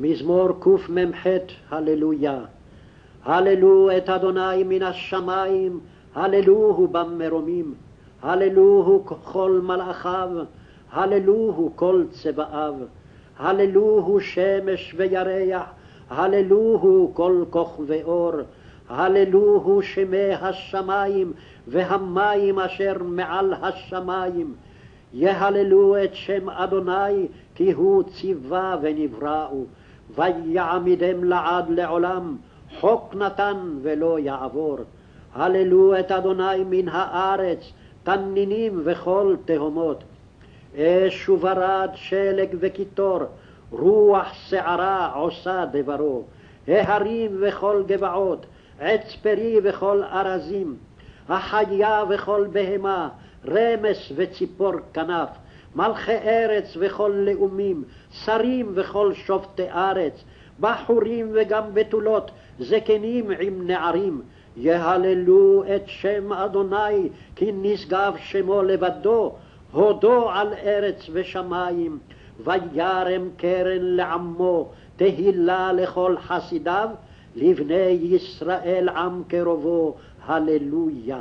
מזמור קמ"ח, הללויה. הללו את אדוני מן השמיים, הללוהו במרומים, הללוהו כל מלאכיו, הללוהו כל צבאיו, הללוהו שמש וירח, הללוהו כל כוכבי אור, הללוהו שמי השמיים והמים אשר מעל השמיים. יהללו את שם אדוני כי הוא ציווה ונבראו, ויעמידם לעד לעולם, חוק נתן ולא יעבור. הללו את אדוני מן הארץ, תנינים וכל תהומות. אש וברד, שלג וקיטור, רוח שערה עושה דברו. ההרים וכל גבעות, עץ פרי וכל ארזים, החיה וכל בהמה, רמס וציפור כנף, מלכי ארץ וכל לאומים, שרים וכל שופטי ארץ, בחורים וגם בתולות, זקנים עם נערים, יהללו את שם אדוני, כי נשגב שמו לבדו, הודו על ארץ ושמיים, וירם קרן לעמו, תהילה לכל חסידיו, לבני ישראל עם קרובו, הללויה.